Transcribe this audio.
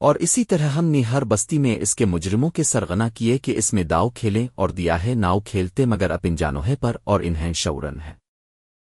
اور اسی طرح ہم نے ہر بستی میں اس کے مجرموں کے سرغنا کیے کہ اس میں داؤ کھیلیں اور دیا ہے ناؤ کھیلتے مگر اپن جانوہے پر اور انہیں شعورن ہے